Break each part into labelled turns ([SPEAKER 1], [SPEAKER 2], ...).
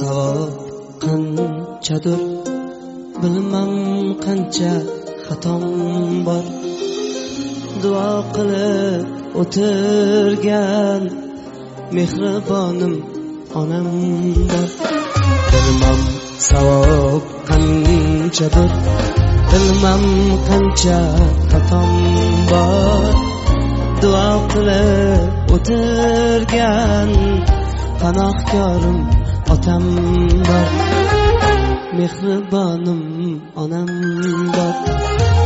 [SPEAKER 1] savob qanchadir bilmam qancha xatom bor. Duo qilib o'tirgan mehribonim onam bor. Bilmam savob qanchadir bilmam qancha xatom bor. Duo qilib o'tirgan panohkorim otam bor mehribonim onam bor.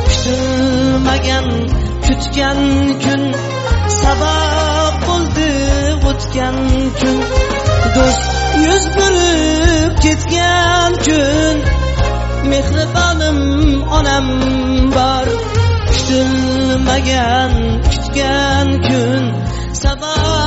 [SPEAKER 1] Kutilmagan kutgan kun sabab bo'ldi o'tgan kun. Do'st yuz burib ketgan kun mehribonim onam bor. Kutilmagan kutgan kun sabab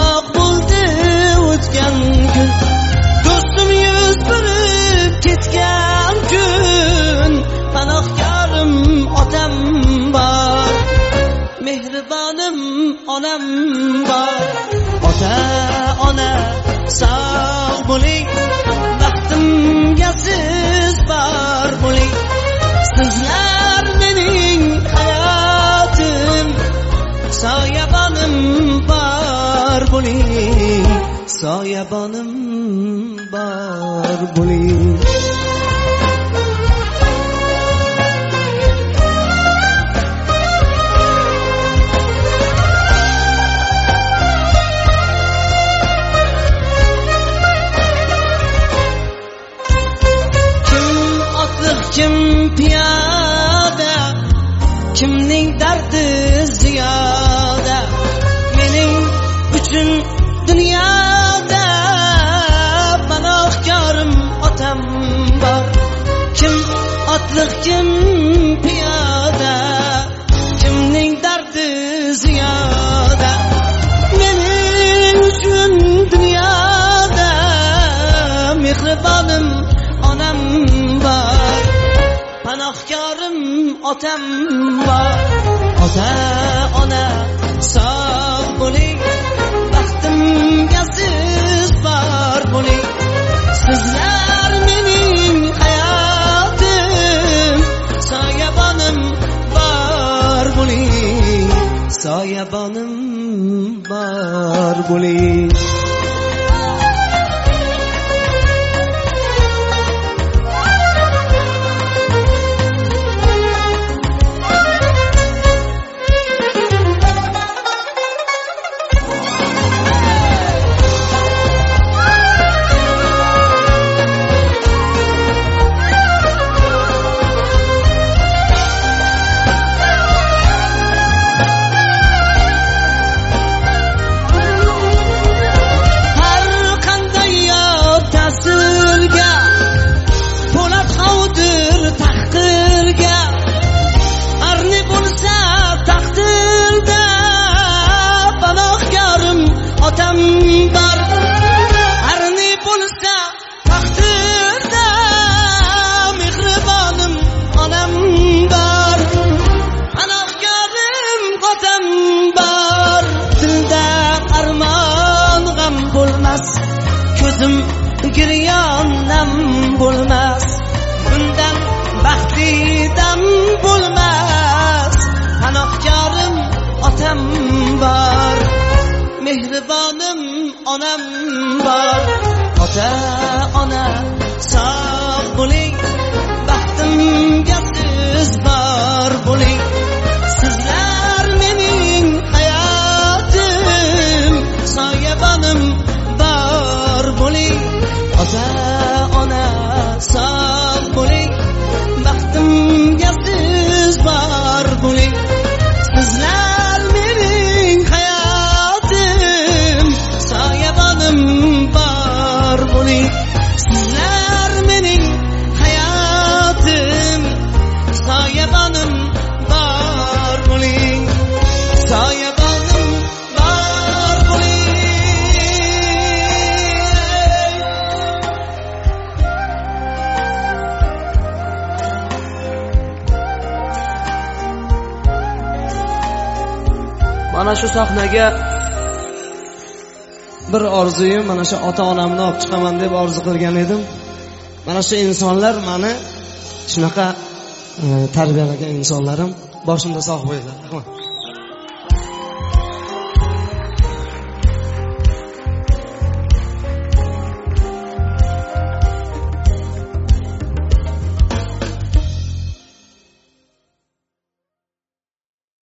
[SPEAKER 1] sog' bo'ling baxtimga siz bor bo'ling. Sizlar mening hayotim soyabonim bor bo'ling. Soyabonim bor bo'ling. Dardi ziyoda mening uchun dunyoda panohkorim otam bor. Kim otliq kim piyoda kimning dardi ziyoda mening uchun dunyoda mehribonim onam bor. Panohkorim otam bor. Ota ona sog' bo'ling baxtimga siz bor bo'ling sizlar mening hayotim soyabonim bor bo'ling soyabonim bor bo'ling ko'zim giryonam bo'lmas bundan baxtlidam bo'lmas. Panohkorim otam bor mehribonim onam bor. Ota ona sog' bo'ling bor bo'ling mana shu sahnaga bir orzuyim mana shu ota onamni olib chiqaman deb orzu qilgan edim. Mana shu insonlar mani shunaqa e, tarbiyalagan insonlarim. Boshimda sog' bo'linglar rahmat.